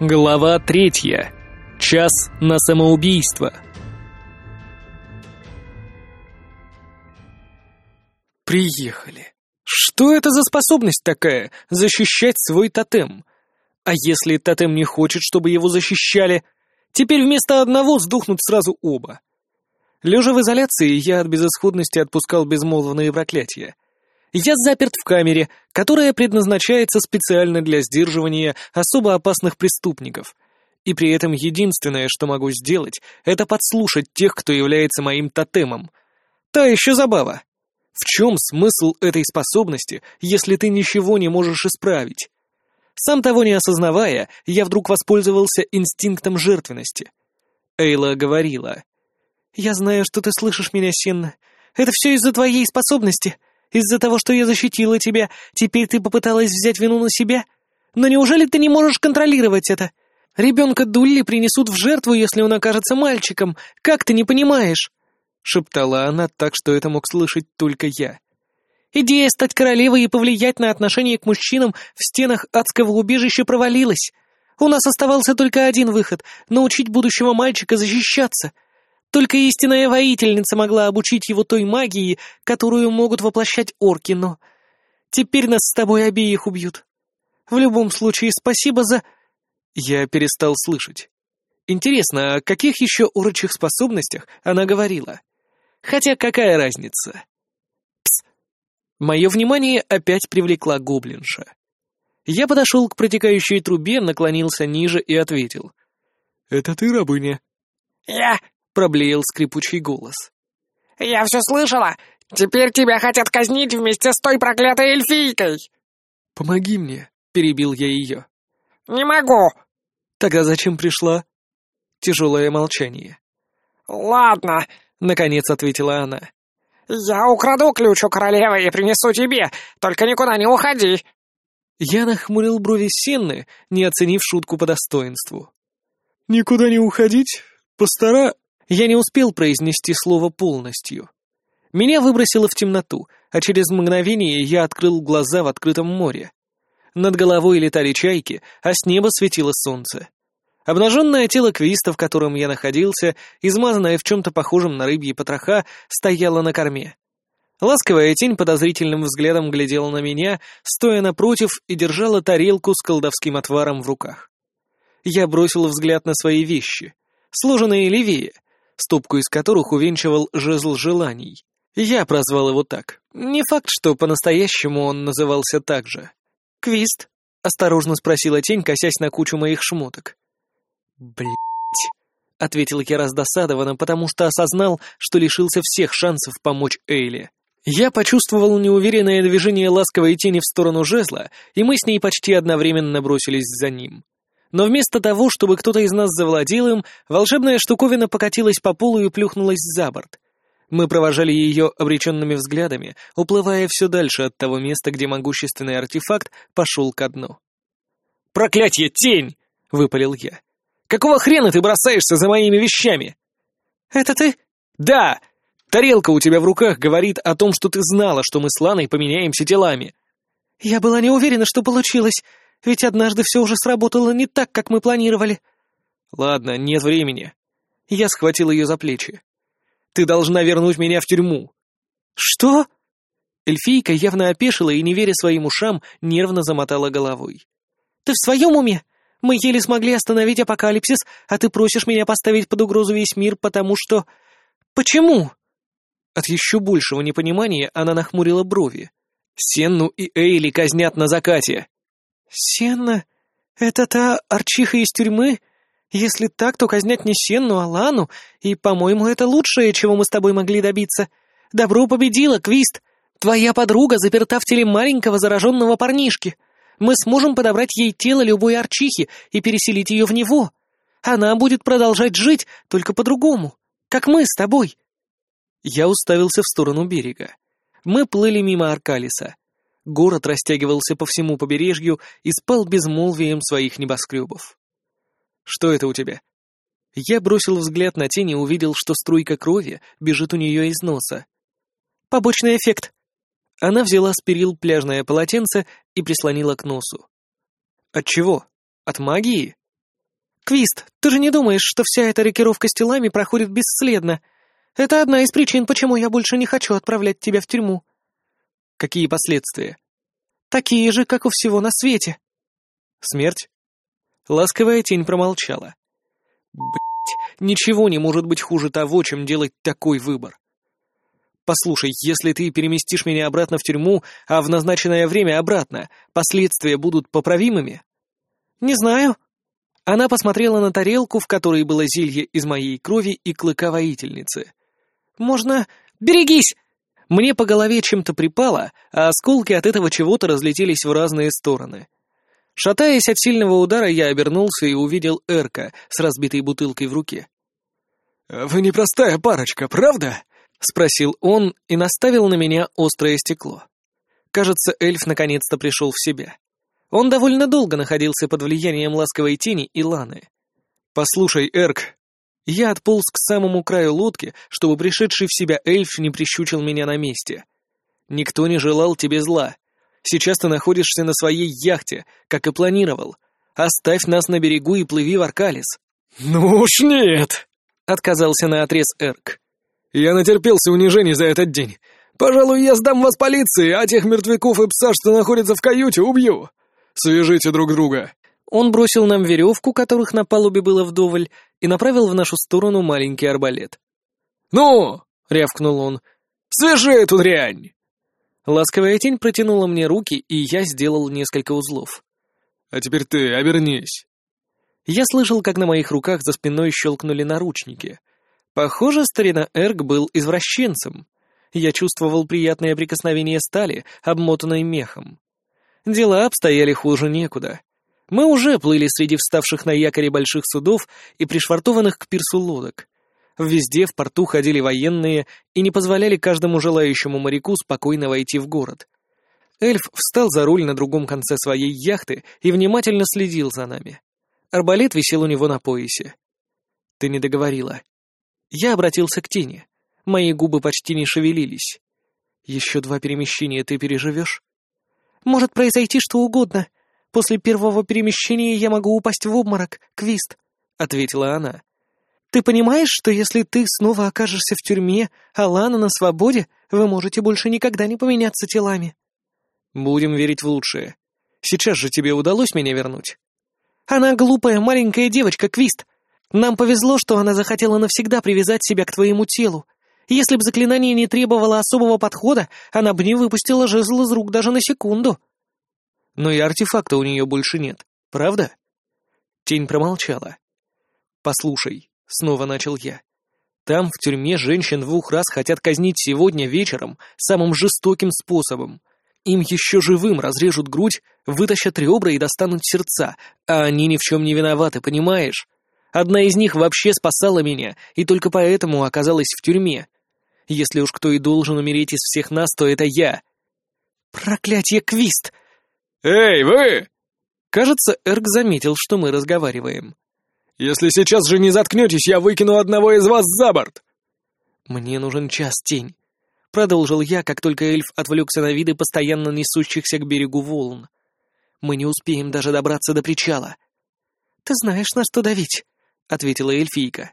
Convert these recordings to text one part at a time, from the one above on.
Глава третья. Час на самоубийство. Приехали. Что это за способность такая — защищать свой тотем? А если тотем не хочет, чтобы его защищали? Теперь вместо одного сдохнут сразу оба. Лежа в изоляции, я от безысходности отпускал безмолвные проклятия. Я заперт в камере, которая предназначается специально для сдерживания особо опасных преступников. И при этом единственное, что могу сделать, это подслушать тех, кто является моим тотемом. Та еще забава. В чем смысл этой способности, если ты ничего не можешь исправить? Сам того не осознавая, я вдруг воспользовался инстинктом жертвенности. Эйла говорила. «Я знаю, что ты слышишь меня, Сенна. Это все из-за твоей способности. Из-за того, что я защитила тебя, теперь ты попыталась взять вину на себя? Но неужели ты не можешь контролировать это? Ребенка Дулли принесут в жертву, если он окажется мальчиком. Как ты не понимаешь?» Шептала она так, что это мог слышать только я. «Идея стать королевой и повлиять на отношение к мужчинам в стенах адского убежища провалилась. У нас оставался только один выход — научить будущего мальчика защищаться». Только истинная воительница могла обучить его той магии, которую могут воплощать орки, но... Теперь нас с тобой обеих убьют. В любом случае, спасибо за...» Я перестал слышать. Интересно, о каких еще урочих способностях она говорила? Хотя какая разница? Пс! Мое внимание опять привлекла гоблинша. Я подошел к протекающей трубе, наклонился ниже и ответил. «Это ты, рабыня?» «Я!» Проблеял скрипучий голос. «Я все слышала! Теперь тебя хотят казнить вместе с той проклятой эльфийкой!» «Помоги мне!» — перебил я ее. «Не могу!» «Тогда зачем пришла?» Тяжелое молчание. «Ладно», — наконец ответила она. «Я украду ключ у королевы и принесу тебе, только никуда не уходи!» Я нахмурил брови Сенны, не оценив шутку по достоинству. «Никуда не уходить? Постара...» Я не успел произнести слово полностью. Меня выбросило в темноту, а через мгновение я открыл глаза в открытом море. Над головой летали чайки, а с неба светило солнце. Обнаженное тело Квиста, в котором я находился, измазанное в чем-то похожем на рыбьи потроха, стояло на корме. Ласковая тень подозрительным взглядом глядела на меня, стоя напротив и держала тарелку с колдовским отваром в руках. Я бросил взгляд на свои вещи, сложенные левее — стопку из которых увенчивал жезл желаний. Я прозвал его так. Не факт, что по-настоящему он назывался так же. «Квист?» — осторожно спросила тень, косясь на кучу моих шмоток. «Блядь!» — ответил я раздосадованно, потому что осознал, что лишился всех шансов помочь Эйле. Я почувствовал неуверенное движение ласковой тени в сторону жезла, и мы с ней почти одновременно бросились за ним. Но вместо того, чтобы кто-то из нас завладел им, волшебная штуковина покатилась по полу и плюхнулась за борт. Мы провожали ее обреченными взглядами, уплывая все дальше от того места, где могущественный артефакт пошел ко дну. «Проклятье, тень!» — выпалил я. «Какого хрена ты бросаешься за моими вещами?» «Это ты?» «Да! Тарелка у тебя в руках говорит о том, что ты знала, что мы с Ланой поменяемся телами». «Я была не уверена, что получилось. Ведь однажды все уже сработало не так, как мы планировали». «Ладно, нет времени». Я схватил ее за плечи. «Ты должна вернуть меня в тюрьму». «Что?» Эльфийка явно опешила и, не веря своим ушам, нервно замотала головой. «Ты в своем уме? Мы еле смогли остановить апокалипсис, а ты просишь меня поставить под угрозу весь мир, потому что... Почему?» От еще большего непонимания она нахмурила брови. «Сенну и Эйли казнят на закате!» «Сенна? Это та арчиха из тюрьмы? Если так, то казнять не Сенну, а Лану, и, по-моему, это лучшее, чего мы с тобой могли добиться. Добро победило, Квист! Твоя подруга заперта в теле маленького зараженного парнишки. Мы сможем подобрать ей тело любой арчихи и переселить ее в него. Она будет продолжать жить, только по-другому, как мы с тобой». Я уставился в сторону берега. Мы плыли мимо Аркалиса. Город растягивался по всему побережью и спал безмолвием своих небоскребов. «Что это у тебя?» Я бросил взгляд на тень и увидел, что струйка крови бежит у нее из носа. «Побочный эффект». Она взяла с перил пляжное полотенце и прислонила к носу. «От чего? От магии?» Квист, ты же не думаешь, что вся эта рокировка с телами проходит бесследно? Это одна из причин, почему я больше не хочу отправлять тебя в тюрьму. Какие последствия? Такие же, как у всего на свете. Смерть? Ласковая тень промолчала. Блять, ничего не может быть хуже того, чем делать такой выбор. Послушай, если ты переместишь меня обратно в тюрьму, а в назначенное время обратно, последствия будут поправимыми? Не знаю. Она посмотрела на тарелку, в которой было зелье из моей крови и клыка воительницы. Можно... Берегись! Мне по голове чем-то припало, а осколки от этого чего-то разлетелись в разные стороны. Шатаясь от сильного удара, я обернулся и увидел Эрка с разбитой бутылкой в руке. «Вы непростая парочка, правда?» — спросил он и наставил на меня острое стекло. Кажется, эльф наконец-то пришел в себя. Он довольно долго находился под влиянием ласковой тени и ланы. «Послушай, Эрк...» Я отполз к самому краю лодки, чтобы пришедший в себя эльф не прищучил меня на месте. «Никто не желал тебе зла. Сейчас ты находишься на своей яхте, как и планировал. Оставь нас на берегу и плыви в Аркалис». «Ну уж нет!» — отказался на отрез Эрк. Я натерпелся унижений за этот день. Пожалуй, я сдам вас полиции, а тех мертвяков и пса, что находятся в каюте, убью. Свяжите друг друга». Он бросил нам веревку, которых на палубе было вдоволь, и направил в нашу сторону маленький арбалет. «Ну!» — рявкнул он. «Свяжи эту дрянь!» Ласковая тень протянула мне руки, и я сделал несколько узлов. «А теперь ты обернись». Я слышал, как на моих руках за спиной щелкнули наручники. Похоже, старина Эрг был извращенцем. Я чувствовал приятное прикосновение стали, обмотанной мехом. Дела обстояли хуже некуда. Мы уже плыли среди вставших на якоре больших судов и пришвартованных к пирсу лодок. Везде в порту ходили военные и не позволяли каждому желающему моряку спокойно войти в город. Эльф встал за руль на другом конце своей яхты и внимательно следил за нами. Арбалет висел у него на поясе. «Ты не договорила», я обратился к тени. Мои губы почти не шевелились. «Еще два перемещения ты переживешь?» «Может произойти что угодно. После первого перемещения я могу упасть в обморок, Квист», — ответила она. «Ты понимаешь, что если ты снова окажешься в тюрьме, а Лана на свободе, вы можете больше никогда не поменяться телами?» «Будем верить в лучшее. Сейчас же тебе удалось меня вернуть?» «Она глупая маленькая девочка, Квист. Нам повезло, что она захотела навсегда привязать себя к твоему телу. Если бы заклинание не требовало особого подхода, она бы не выпустила жезл из рук даже на секунду. Но и артефакта у нее больше нет, правда? Тень промолчала. «Послушай», — снова начал я. «Там, в тюрьме, женщин двух раз хотят казнить сегодня вечером самым жестоким способом. Им еще живым разрежут грудь, вытащат ребра и достанут сердца, а они ни в чем не виноваты, понимаешь? Одна из них вообще спасала меня, и только поэтому оказалась в тюрьме. Если уж кто и должен умереть из всех нас, то это я. Проклятье, Квист! Эй, вы! Кажется, Эрк заметил, что мы разговариваем. Если сейчас же не заткнетесь, я выкину одного из вас за борт. Мне нужен час, тень. Продолжил я, как только эльф отвлекся на виды постоянно несущихся к берегу волн. Мы не успеем даже добраться до причала. Ты знаешь, на что давить. — ответила эльфийка.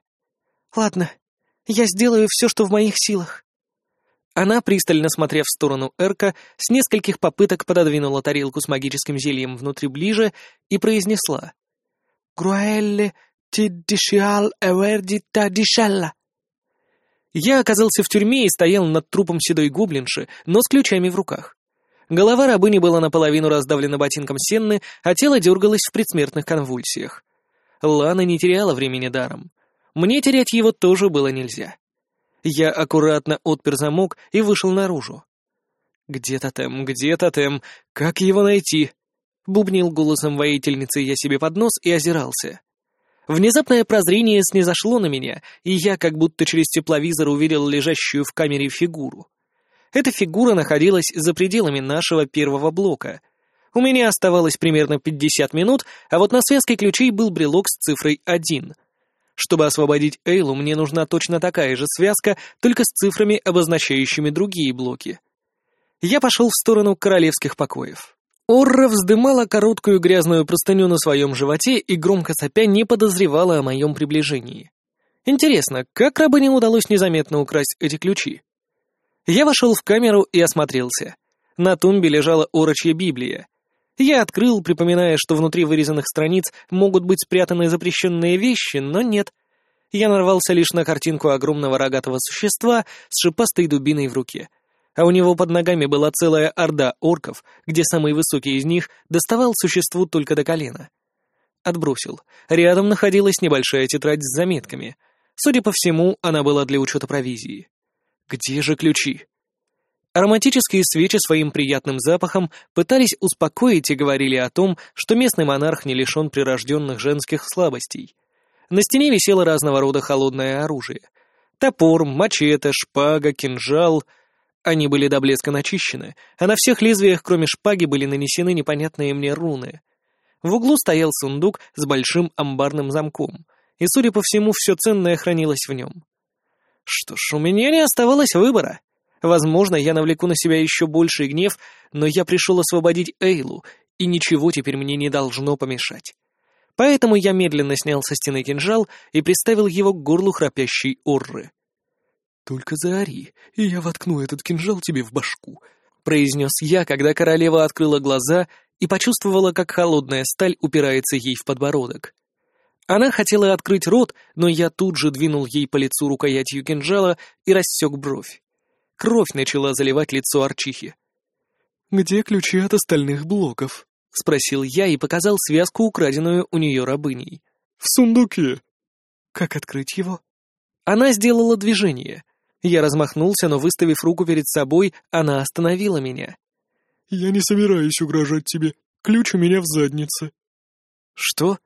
«Ладно, я сделаю все, что в моих силах». Она, пристально смотря в сторону Эрка, с нескольких попыток пододвинула тарелку с магическим зельем внутри ближе и произнесла. «Груэлле тиддишиал эверди тадишалла». Я оказался в тюрьме и стоял над трупом седой гоблинши, но с ключами в руках. Голова рабыни была наполовину раздавлена ботинком сенны, а тело дергалось в предсмертных конвульсиях. Лана не теряла времени даром. Мне терять его тоже было нельзя. Я аккуратно отпер замок и вышел наружу. «Где тотем? Где тотем? Как его найти?» Бубнил голосом воительницы я себе под нос и озирался. Внезапное прозрение снизошло на меня, и я как будто через тепловизор увидел лежащую в камере фигуру. Эта фигура находилась за пределами нашего первого блока — у меня оставалось примерно 50 минут, а вот на связке ключей был брелок с цифрой 1. Чтобы освободить Эйлу, мне нужна точно такая же связка, только с цифрами, обозначающими другие блоки. Я пошел в сторону королевских покоев. Орра вздымала короткую грязную простыню на своем животе и громко сопя не подозревала о моем приближении. Интересно, как рабыне удалось незаметно украсть эти ключи? Я вошел в камеру и осмотрелся. На тумбе лежала орочья Библия. Я открыл, припоминая, что внутри вырезанных страниц могут быть спрятаны запрещенные вещи, но нет. Я нарвался лишь на картинку огромного рогатого существа с шипастой дубиной в руке — а у него под ногами была целая орда орков, где самый высокий из них доставал существу только до колена. Отбросил. Рядом находилась небольшая тетрадь с заметками. Судя по всему, она была для учета провизии. Где же ключи? Ароматические свечи своим приятным запахом пытались успокоить и говорили о том, что местный монарх не лишен прирожденных женских слабостей. На стене висело разного рода холодное оружие. Топор, мачете, шпага, кинжал — они были до блеска начищены, а на всех лезвиях, кроме шпаги, были нанесены непонятные мне руны. В углу стоял сундук с большим амбарным замком, и, судя по всему, все ценное хранилось в нем. Что ж, у меня не оставалось выбора. Возможно, я навлеку на себя еще больший гнев, но я пришел освободить Эйлу, и ничего теперь мне не должно помешать. Поэтому я медленно снял со стены кинжал и приставил его к горлу храпящей Орры. «Только заори, и я воткну этот кинжал тебе в башку», — произнес я, когда королева открыла глаза и почувствовала, как холодная сталь упирается ей в подбородок. Она хотела открыть рот, но я тут же двинул ей по лицу рукоятью кинжала и рассек бровь. Кровь начала заливать лицо Арчихи. «Где ключи от остальных блоков?» — спросил я и показал связку, украденную у нее рабыней. «В сундуке». «Как открыть его?» Она сделала движение — я размахнулся, но, выставив руку перед собой, она остановила меня. «Я не собираюсь угрожать тебе. Ключ у меня в заднице». «Что?»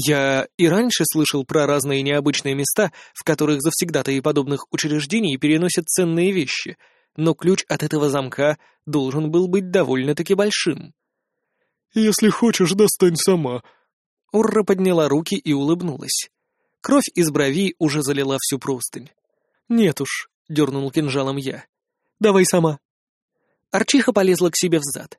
Я и раньше слышал про разные необычные места, в которых завсегда-то и подобных учреждений переносят ценные вещи, но ключ от этого замка должен был быть довольно-таки большим. «Если хочешь, достань сама». Урра подняла руки и улыбнулась. Кровь из брови уже залила всю простынь. «Нет уж», — дернул кинжалом я. «Давай сама». Арчиха полезла к себе взад.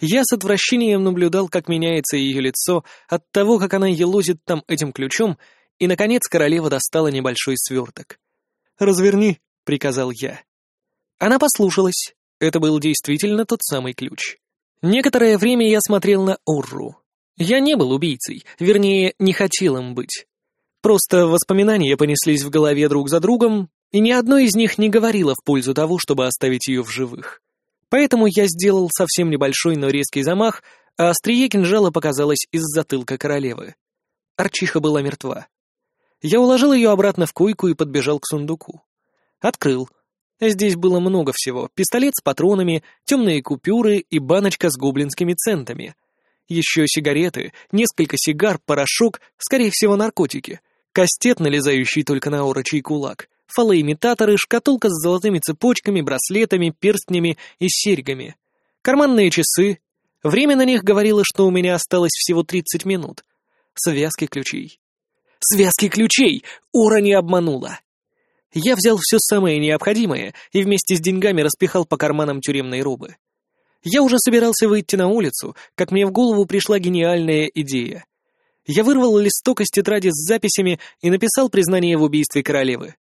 Я с отвращением наблюдал, как меняется ее лицо от того, как она елозит там этим ключом, и, наконец, королева достала небольшой сверток. «Разверни», — приказал я. Она послушалась. Это был действительно тот самый ключ. Некоторое время я смотрел на Урру. Я не был убийцей, вернее, не хотел им быть. Просто воспоминания понеслись в голове друг за другом, и ни одно из них не говорило в пользу того, чтобы оставить ее в живых. Поэтому я сделал совсем небольшой, но резкий замах, а острие кинжала показалось из затылка королевы. Арчиха была мертва. Я уложил ее обратно в койку и подбежал к сундуку. Открыл. Здесь было много всего. Пистолет с патронами, темные купюры и баночка с гоблинскими центами. Еще сигареты, несколько сигар, порошок, скорее всего, наркотики. Кастет, налезающий только на орочий кулак, фалоимитаторы, шкатулка с золотыми цепочками, браслетами, перстнями и серьгами. Карманные часы. Время на них говорило, что у меня осталось всего 30 минут. Связки ключей. Связки ключей! Ура не обманула! Я взял все самое необходимое и вместе с деньгами распихал по карманам тюремной робы. Я уже собирался выйти на улицу, как мне в голову пришла гениальная идея. Я вырвал листок из тетради с записями и написал признание в убийстве королевы.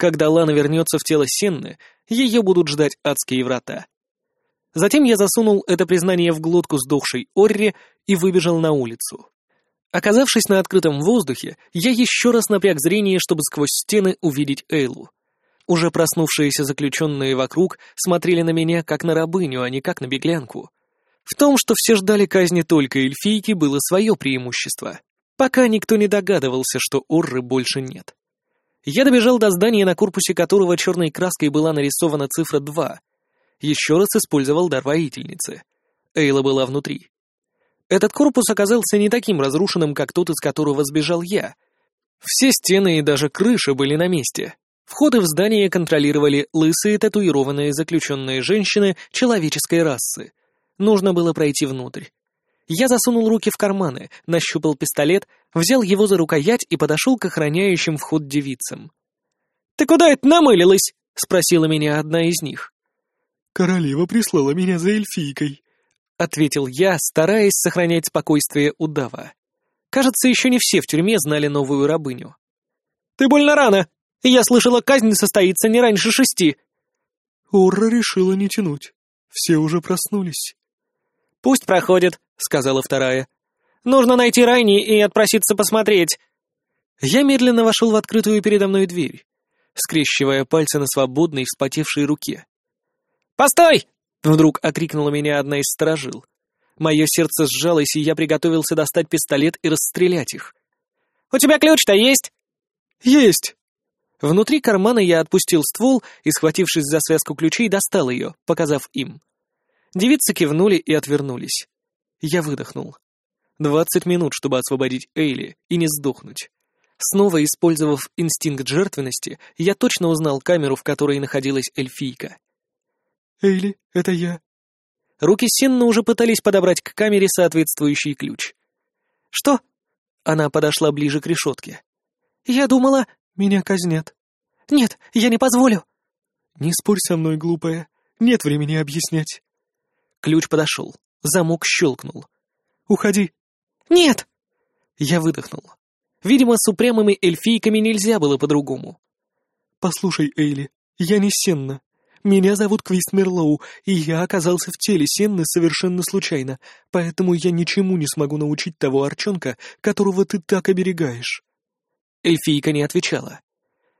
Когда Лана вернется в тело Сенны, ее будут ждать адские врата. Затем я засунул это признание в глотку сдохшей Орри и выбежал на улицу. Оказавшись на открытом воздухе, я еще раз напряг зрение, чтобы сквозь стены увидеть Эйлу. Уже проснувшиеся заключенные вокруг смотрели на меня как на рабыню, а не как на беглянку. В том, что все ждали казни только эльфийки, было свое преимущество. Пока никто не догадывался, что Орры больше нет. Я добежал до здания, на корпусе которого черной краской была нарисована цифра 2. Еще раз использовал дар воительницы. Эйла была внутри. Этот корпус оказался не таким разрушенным, как тот, из которого сбежал я. Все стены и даже крыша были на месте. Входы в здание контролировали лысые татуированные заключенные женщины человеческой расы. Нужно было пройти внутрь. Я засунул руки в карманы, нащупал пистолет, взял его за рукоять и подошел к охраняющим вход девицам. «Ты куда это намылилась?» — спросила меня одна из них. «Королева прислала меня за эльфийкой». ответил я, стараясь сохранять спокойствие удава. Кажется, еще не все в тюрьме знали новую рабыню. «Ты больно рано! Я слышала, казнь состоится не раньше шести!» Урра решила не тянуть. Все уже проснулись. «Пусть проходит», — сказала вторая. «Нужно найти Райни и отпроситься посмотреть». Я медленно вошел в открытую передо мной дверь, скрещивая пальцы на свободной вспотевшей руке. «Постой!» — вдруг окрикнула меня одна из сторожил. Мое сердце сжалось, и я приготовился достать пистолет и расстрелять их. «У тебя ключ-то есть?» «Есть!» Внутри кармана я отпустил ствол и, схватившись за связку ключей, достал ее, показав им. Девицы кивнули и отвернулись. Я выдохнул. Двадцать минут, чтобы освободить Эйли и не сдохнуть. Снова использовав инстинкт жертвенности, я точно узнал камеру, в которой находилась эльфийка. «Эйли, это я». Руки Синна уже пытались подобрать к камере соответствующий ключ. «Что?» Она подошла ближе к решетке. «Я думала, меня казнят». «Нет, я не позволю». «Не спорь со мной, глупая. Нет времени объяснять». Ключ подошел. Замок щелкнул. «Уходи». «Нет!» Я выдохнул. Видимо, с упрямыми эльфийками нельзя было по-другому. «Послушай, Эйли, я не Сенна. Меня зовут Квист Мерлоу, и я оказался в теле Сенны совершенно случайно, поэтому я ничему не смогу научить того арчонка, которого ты так оберегаешь». Эльфийка не отвечала.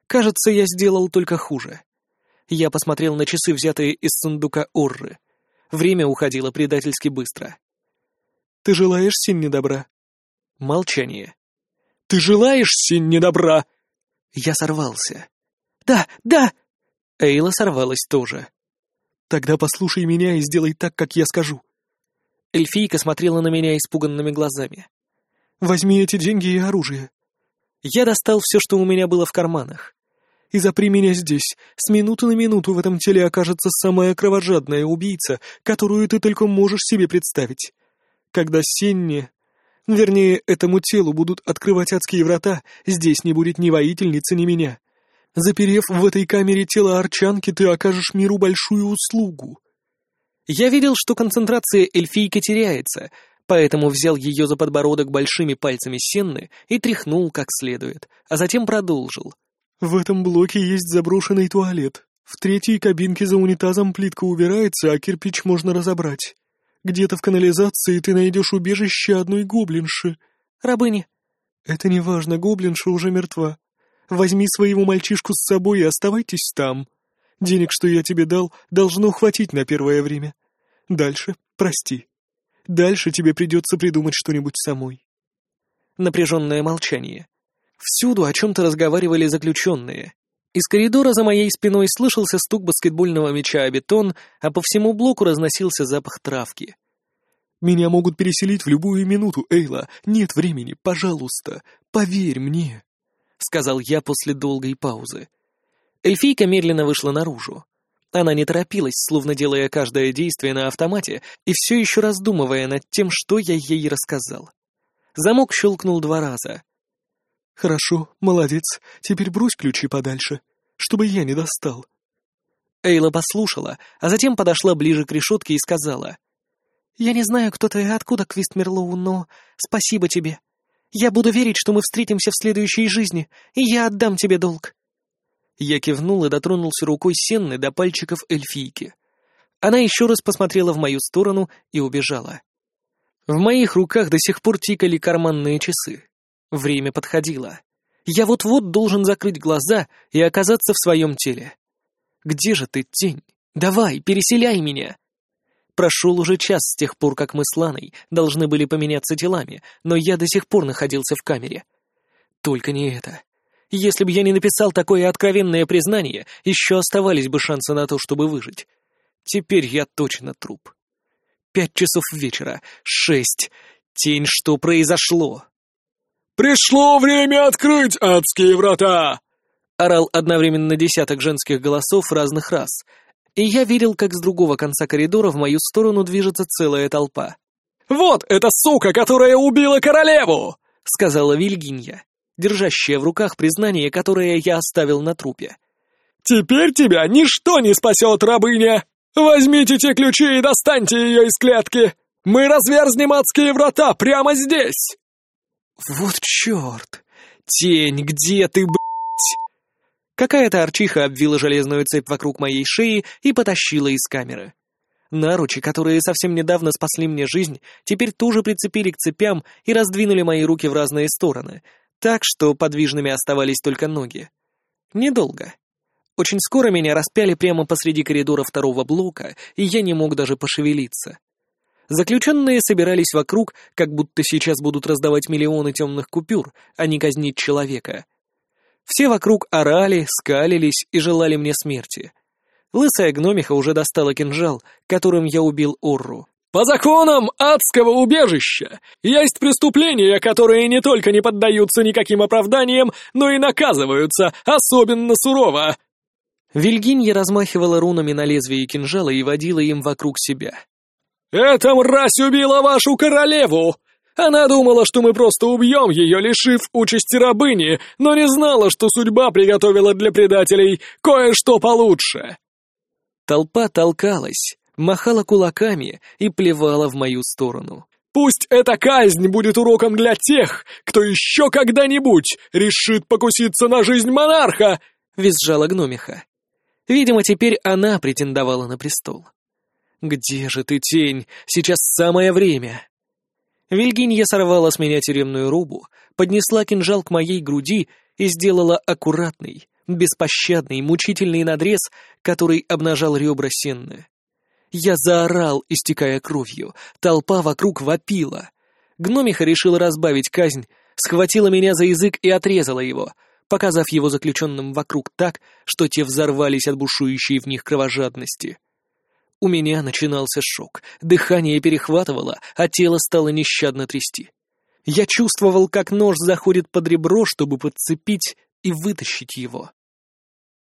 «Кажется, я сделал только хуже». Я посмотрел на часы, взятые из сундука Орры. Время уходило предательски быстро. «Ты желаешь Синне добра?» Молчание. «Ты желаешь Синне добра?» Я сорвался. «Да, да!» Эйла сорвалась тоже. «Тогда послушай меня и сделай так, как я скажу». Эльфийка смотрела на меня испуганными глазами. «Возьми эти деньги и оружие». Я достал все, что у меня было в карманах. «И запри меня здесь. С минуты на минуту в этом теле окажется самая кровожадная убийца, которую ты только можешь себе представить. Когда Сенни Вернее, этому телу будут открывать адские врата, здесь не будет ни воительницы, ни меня. Заперев в этой камере тело арчанки, ты окажешь миру большую услугу. Я видел, что концентрация эльфийки теряется, поэтому взял ее за подбородок большими пальцами Сенны и тряхнул как следует, а затем продолжил. В этом блоке есть заброшенный туалет. В третьей кабинке за унитазом плитка убирается, а кирпич можно разобрать. Где-то в канализации ты найдешь убежище одной гоблинши. Рабыни. Это не важно, гоблинша уже мертва. Возьми своего мальчишку с собой и оставайтесь там. Денег, что я тебе дал, должно хватить на первое время. Дальше прости. Дальше тебе придется придумать что-нибудь самой. Напряженное молчание. Всюду о чем-то разговаривали заключенные. Из коридора за моей спиной слышался стук баскетбольного мяча о бетон, а по всему блоку разносился запах травки. «Меня могут переселить в любую минуту, Эйла. Нет времени, пожалуйста, поверь мне», — сказал я после долгой паузы. Эльфийка медленно вышла наружу. Она не торопилась, словно делая каждое действие на автомате и все еще раздумывая над тем, что я ей рассказал. Замок щелкнул два раза. «Хорошо, молодец. Теперь брось ключи подальше, чтобы я не достал». Эйла послушала, а затем подошла ближе к решетке и сказала. «Я не знаю, кто ты и откуда, Квист Мерлоу, но спасибо тебе. Я буду верить, что мы встретимся в следующей жизни, и я отдам тебе долг». Я кивнул и дотронулся рукой Сенны до пальчиков эльфийки. Она еще раз посмотрела в мою сторону и убежала. В моих руках до сих пор тикали карманные часы. Время подходило. Я вот-вот должен закрыть глаза и оказаться в своем теле. Где же ты, тень? Давай, переселяй меня. Прошел уже час с тех пор, как мы с Ланой должны были поменяться телами, но я до сих пор находился в камере. Только не это. Если бы я не написал такое откровенное признание, еще оставались бы шансы на то, чтобы выжить. Теперь я точно труп. Пять часов вечера. Шесть. Тень, что произошло? «Пришло время открыть адские врата!» Орал одновременно десяток женских голосов разных рас, и я видел, как с другого конца коридора в мою сторону движется целая толпа. «Вот эта сука, которая убила королеву!» — сказала Вильгинья, держащая в руках признание, которое я оставил на трупе. «Теперь тебя ничто не спасет, рабыня! Возьмите те ключи и достаньте ее из клетки! Мы разверзнем адские врата прямо здесь!» «Вот черт! Тень, где ты, блядь?» Какая-то арчиха обвила железную цепь вокруг моей шеи и потащила из камеры. Наручи, которые совсем недавно спасли мне жизнь, теперь тоже прицепили к цепям и раздвинули мои руки в разные стороны, так что подвижными оставались только ноги. Недолго. Очень скоро меня распяли прямо посреди коридора второго блока, и я не мог даже пошевелиться. Заключенные собирались вокруг, как будто сейчас будут раздавать миллионы темных купюр, а не казнить человека. Все вокруг орали, скалились и желали мне смерти. Лысая гномиха уже достала кинжал, которым я убил Орру. «По законам адского убежища есть преступления, которые не только не поддаются никаким оправданиям, но и наказываются особенно сурово!» Вильгинья размахивала рунами на лезвие кинжала и водила им вокруг себя. «Эта мразь убила вашу королеву! Она думала, что мы просто убьем ее, лишив участи рабыни, но не знала, что судьба приготовила для предателей кое-что получше!» Толпа толкалась, махала кулаками и плевала в мою сторону. «Пусть эта казнь будет уроком для тех, кто еще когда-нибудь решит покуситься на жизнь монарха!» — визжала гномиха. Видимо, теперь она претендовала на престол. «Где же ты, тень? Сейчас самое время!» Вильгинья сорвала с меня тюремную рубу, поднесла кинжал к моей груди и сделала аккуратный, беспощадный, мучительный надрез, который обнажал ребра Сенны. Я заорал, истекая кровью, толпа вокруг вопила. Гномиха решила разбавить казнь, схватила меня за язык и отрезала его, показав его заключенным вокруг так, что те взорвались от бушующей в них кровожадности. У меня начинался шок, дыхание перехватывало, а тело стало нещадно трясти. Я чувствовал, как нож заходит под ребро, чтобы подцепить и вытащить его.